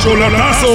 chocolatazo.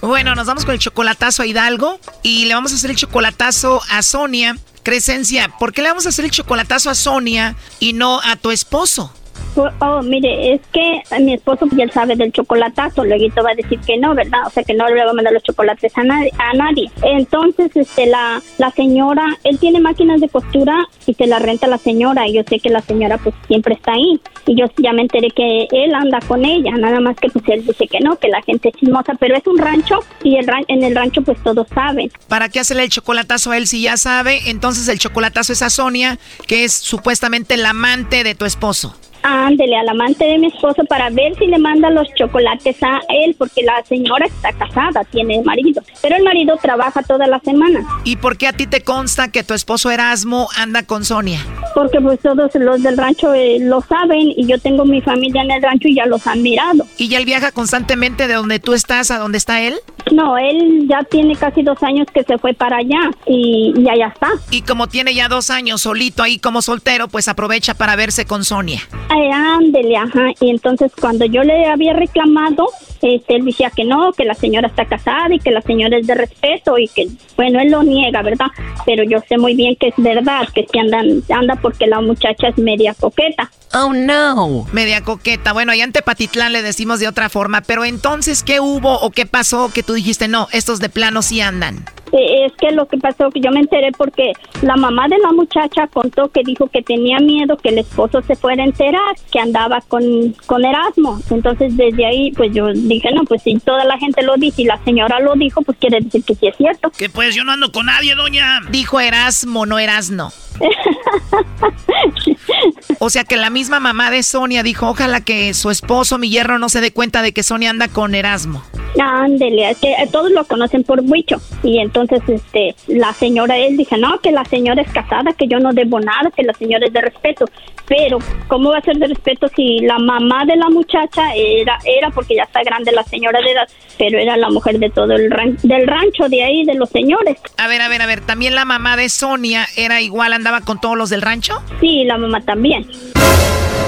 Bueno, nos vamos con el chocolatazo a Hidalgo y le vamos a hacer el chocolatazo a Sonia. Crescencia, ¿por qué le vamos a hacer el chocolatazo a Sonia y no a tu esposo? Oh, mire, es que mi esposo ya sabe del chocolatazo, luego va a decir que no, ¿verdad? O sea, que no le va a mandar los chocolates a nadie. A nadie. Entonces, este, la, la señora, él tiene máquinas de costura y se la renta a la señora y yo sé que la señora pues siempre está ahí. Y yo ya me enteré que él anda con ella, nada más que pues él dice que no, que la gente es chismosa, pero es un rancho y el en el rancho pues todos saben. ¿Para qué hacerle el chocolatazo a él si ya sabe? Entonces el chocolatazo es a Sonia, que es supuestamente el amante de tu esposo. Ándele al amante de mi esposo para ver si le manda los chocolates a él, porque la señora está casada, tiene marido, pero el marido trabaja toda la semana. ¿Y por qué a ti te consta que tu esposo Erasmo anda con Sonia? Porque pues todos los del rancho eh, lo saben y yo tengo mi familia en el rancho y ya los han mirado. ¿Y ya él viaja constantemente de donde tú estás a donde está él? No, él ya tiene casi dos años que se fue para allá y, y allá está. Y como tiene ya dos años solito ahí como soltero, pues aprovecha para verse con Sonia. Ay, ándele, ajá. Y entonces cuando yo le había reclamado, este, él decía que no, que la señora está casada y que la señora es de respeto y que, bueno, él lo niega, ¿verdad? Pero yo sé muy bien que es verdad, que si andan, anda porque la muchacha es media coqueta. Oh, no. Media coqueta. Bueno, allá en Tepatitlán le decimos de otra forma, pero entonces, ¿qué hubo o qué pasó que tú dijiste, no, estos de plano sí andan? Es que lo que pasó que yo me enteré porque la mamá de la muchacha contó que dijo que tenía miedo que el esposo se fuera a enterar que andaba con, con Erasmo. Entonces desde ahí pues yo dije, no, pues si toda la gente lo dice y la señora lo dijo, pues quiere decir que sí es cierto. Que pues yo no ando con nadie, doña. Dijo Erasmo, no Erasno. o sea que la misma mamá de Sonia dijo, ojalá que su esposo, mi hierro, no se dé cuenta de que Sonia anda con Erasmo. Ándele, que todos lo conocen por Huicho. Y entonces este la señora, él dice, no, que la señora es casada, que yo no debo nada, que la señora es de respeto. Pero, ¿cómo va a ser de respeto si la mamá de la muchacha era, era porque ya está grande la señora de edad, pero era la mujer de todo el del rancho de ahí, de los señores? A ver, a ver, a ver, ¿también la mamá de Sonia era igual, andaba con todos los del rancho? Sí, la mamá también.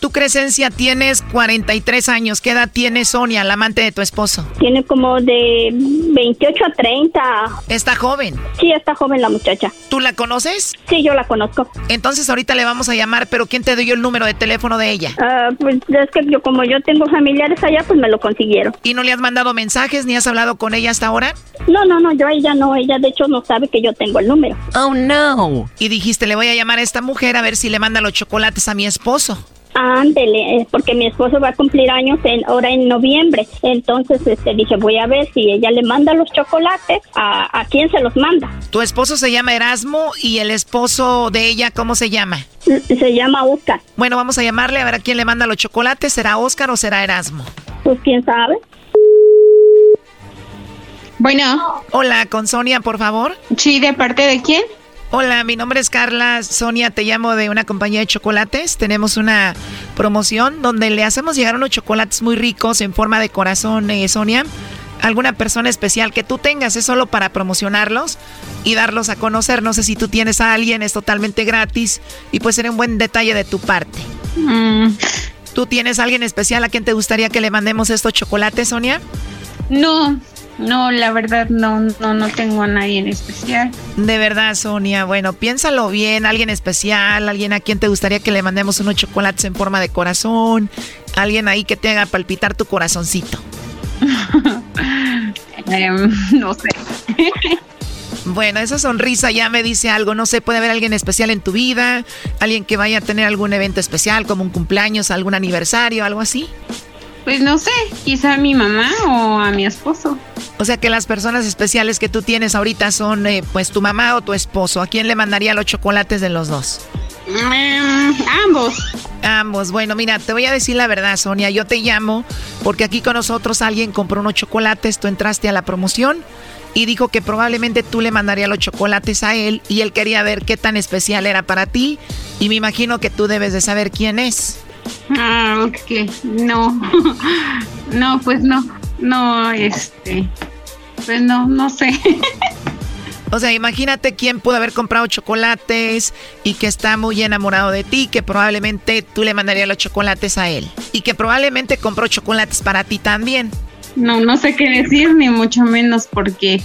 Tu Crescencia tienes 43 años. ¿Qué edad tiene Sonia, la amante de tu esposo? Tiene como de 28 a 30. ¿Está joven? Sí, está joven la muchacha. ¿Tú la conoces? Sí, yo la conozco. Entonces ahorita le vamos a llamar, pero ¿quién te dio el número de teléfono de ella? Ah, pues es que yo como yo tengo familiares allá, pues me lo consiguieron. ¿Y no le has mandado mensajes ni has hablado con ella hasta ahora? No, no, no, yo a ella no, ella de hecho no sabe que yo tengo el número. Oh, no. Y dijiste, le voy a llamar a esta mujer a ver si le manda los chocolates a mi esposo. Ándele, porque mi esposo va a cumplir años en, ahora en noviembre. Entonces este, dije, voy a ver si ella le manda los chocolates, a, a quién se los manda. Tu esposo se llama Erasmo y el esposo de ella, ¿cómo se llama? Se llama Oscar. Bueno, vamos a llamarle a ver a quién le manda los chocolates. ¿Será Oscar o será Erasmo? Pues quién sabe. Bueno. Hola, con Sonia, por favor. Sí, ¿de parte de quién? Hola, mi nombre es Carla. Sonia, te llamo de una compañía de chocolates. Tenemos una promoción donde le hacemos llegar unos chocolates muy ricos en forma de corazón, eh, Sonia. Alguna persona especial que tú tengas, es solo para promocionarlos y darlos a conocer. No sé si tú tienes a alguien, es totalmente gratis y puede ser un buen detalle de tu parte. Mm. ¿Tú tienes a alguien especial a quien te gustaría que le mandemos estos chocolates, Sonia? No, no, la verdad no, no, no tengo a nadie en especial. De verdad, Sonia. Bueno, piénsalo bien, alguien especial, alguien a quien te gustaría que le mandemos unos chocolates en forma de corazón, alguien ahí que te haga palpitar tu corazoncito. Em, no sé. Bueno, esa sonrisa ya me dice algo. No sé, puede haber alguien especial en tu vida, alguien que vaya a tener algún evento especial, como un cumpleaños, algún aniversario, algo así. Pues no sé, quizá a mi mamá o a mi esposo. O sea que las personas especiales que tú tienes ahorita son eh, pues tu mamá o tu esposo. ¿A quién le mandaría los chocolates de los dos? Mm, ambos. Ambos. Bueno, mira, te voy a decir la verdad, Sonia. Yo te llamo porque aquí con nosotros alguien compró unos chocolates, tú entraste a la promoción y dijo que probablemente tú le mandarías los chocolates a él y él quería ver qué tan especial era para ti y me imagino que tú debes de saber quién es. Ah, ok. No. no, pues no. No, este. Pues no, no sé. O sea, imagínate quién pudo haber comprado chocolates y que está muy enamorado de ti, que probablemente tú le mandarías los chocolates a él. Y que probablemente compró chocolates para ti también. No, no sé qué decir, ni mucho menos porque...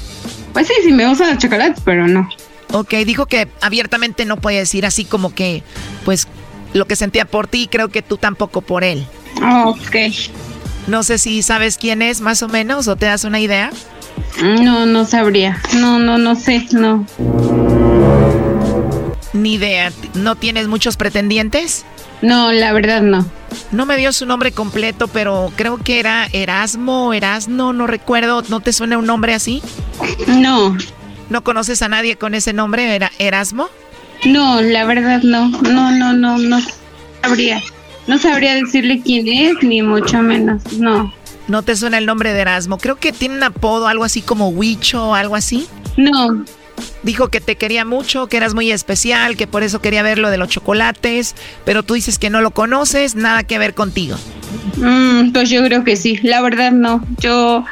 Pues sí, sí me gustan los chocolates, pero no. Ok, dijo que abiertamente no puede decir así como que, pues, lo que sentía por ti, creo que tú tampoco por él. Ok. No sé si sabes quién es más o menos o te das una idea. No, no sabría. No, no, no sé, no. Ni idea. ¿No tienes muchos pretendientes? No, la verdad no. No me dio su nombre completo, pero creo que era Erasmo, Erasno, no recuerdo. ¿No te suena un nombre así? No. ¿No conoces a nadie con ese nombre, era Erasmo? No, la verdad no. No, no, no, no sabría. No sabría decirle quién es, ni mucho menos. No. ¿No te suena el nombre de Erasmo? Creo que tiene un apodo, algo así como Huicho o algo así. No. Dijo que te quería mucho, que eras muy especial, que por eso quería ver lo de los chocolates, pero tú dices que no lo conoces, nada que ver contigo. Mm, pues yo creo que sí, la verdad no. Yo,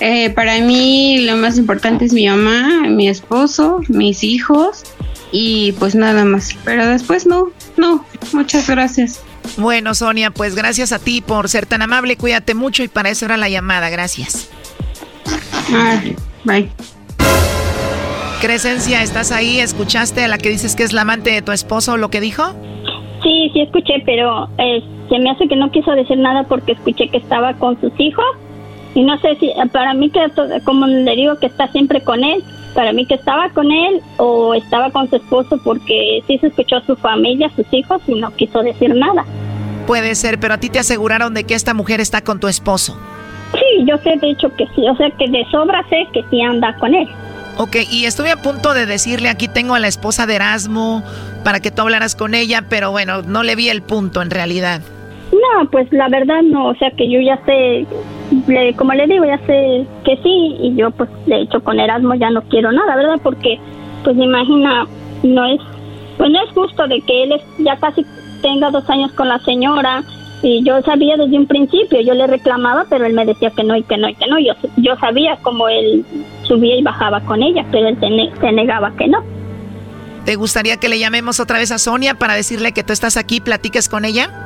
eh, para mí lo más importante es mi mamá, mi esposo, mis hijos y pues nada más. Pero después no, no, muchas gracias. Bueno, Sonia, pues gracias a ti por ser tan amable, cuídate mucho y para eso era la llamada, gracias. Ah, bye. Crescencia, ¿estás ahí? ¿Escuchaste a la que dices que es la amante de tu esposo lo que dijo? Sí, sí escuché, pero eh, se me hace que no quiso decir nada porque escuché que estaba con sus hijos y no sé si para mí que como le digo que está siempre con él, para mí que estaba con él o estaba con su esposo porque sí se escuchó a su familia, sus hijos y no quiso decir nada. Puede ser, pero a ti te aseguraron de que esta mujer está con tu esposo. Sí, yo sé de hecho que sí, o sea que de sobra sé que sí anda con él. Ok, y estuve a punto de decirle, aquí tengo a la esposa de Erasmo para que tú hablaras con ella, pero bueno, no le vi el punto en realidad. No, pues la verdad no, o sea que yo ya sé, como le digo, ya sé que sí, y yo pues de hecho con Erasmo ya no quiero nada, ¿verdad? Porque pues imagina, no es, pues no es justo de que él ya casi tenga dos años con la señora, y yo sabía desde un principio, yo le reclamaba, pero él me decía que no y que no y que no. Yo, yo sabía cómo él subía y bajaba con ella, pero él se, negaba que no. ¿Te gustaría que le llamemos otra vez a Sonia para decirle que tú estás aquí, platiques con ella?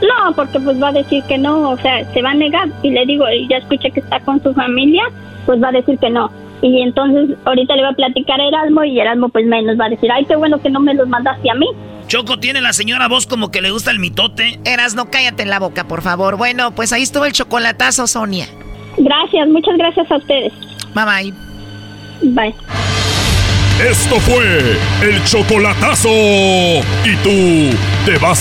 No, porque pues va a decir que no, o sea, se va a negar. Y le digo, ya escuché que está con su familia, pues va a decir que no. Y entonces ahorita le va a platicar a Erasmo y Erasmo pues menos va a decir, ay, qué bueno que no me los mandaste a mí. Choco, tiene la señora voz como que le gusta el mitote. Eras, no cállate en la boca, por favor. Bueno, pues ahí estuvo el chocolatazo, Sonia. Gracias, muchas gracias a ustedes. Bye bye. Bye. Esto fue el chocolatazo. ¿Y tú te vas